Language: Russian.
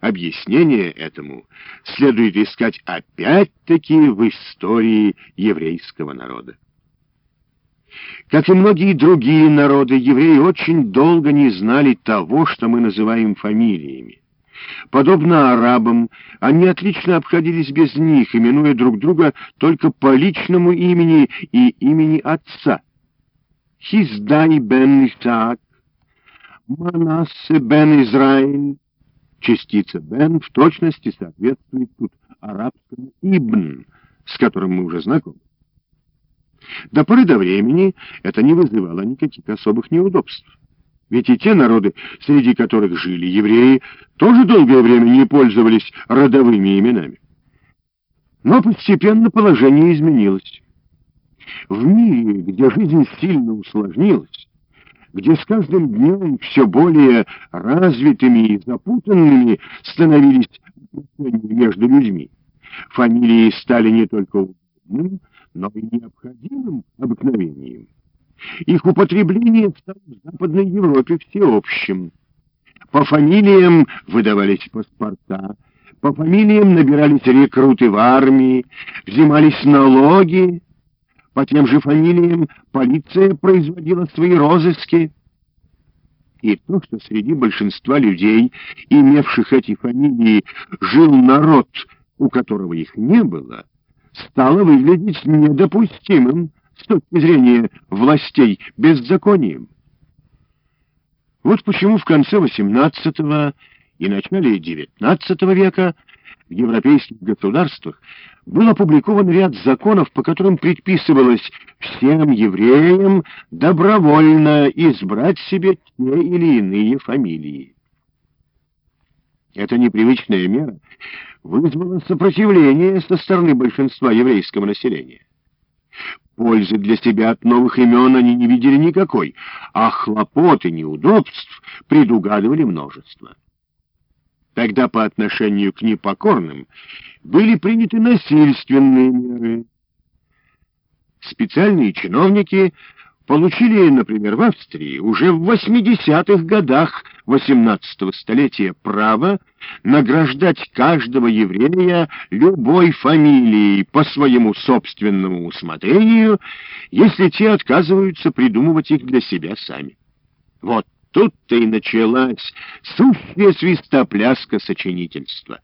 объяснение этому следует искать опять-таки в истории еврейского народа. Как и многие другие народы, евреи очень долго не знали того, что мы называем фамилиями. Подобно арабам, они отлично обходились без них, именуя друг друга только по личному имени и имени отца. Хиздай бен Исаак, Манассе бен Израиль. Частица бен в точности соответствует тут арабскому ибн, с которым мы уже знакомы. До поры до времени это не вызывало никаких особых неудобств. Ведь и те народы, среди которых жили евреи, тоже долгое время не пользовались родовыми именами. Но постепенно положение изменилось. В мире, где жизнь сильно усложнилась, где с каждым днем все более развитыми и запутанными становились отношения между людьми, фамилии стали не только удобным, но и необходимым обыкновением. Их употребление стало в Западной Европе всеобщим. По фамилиям выдавались паспорта, по фамилиям набирались рекруты в армии, взимались налоги, по тем же фамилиям полиция производила свои розыски. И то, что среди большинства людей, имевших эти фамилии, жил народ, у которого их не было, стало выглядеть недопустимым с точки зрения властей беззаконием. Вот почему в конце XVIII и начале XIX века в европейских государствах был опубликован ряд законов, по которым предписывалось всем евреям добровольно избрать себе те или иные фамилии. Эта непривычная мера вызвала сопротивление со стороны большинства еврейского населения. Пользы для себя от новых имен они не видели никакой, а хлопот и неудобств предугадывали множество. Тогда по отношению к непокорным были приняты насильственные меры. Специальные чиновники получили, например, в Австрии уже в 80-х годах XVIII столетия право награждать каждого еврея любой фамилией по своему собственному усмотрению, если те отказываются придумывать их для себя сами. Вот тут-то и началась сущая свистопляска сочинительства.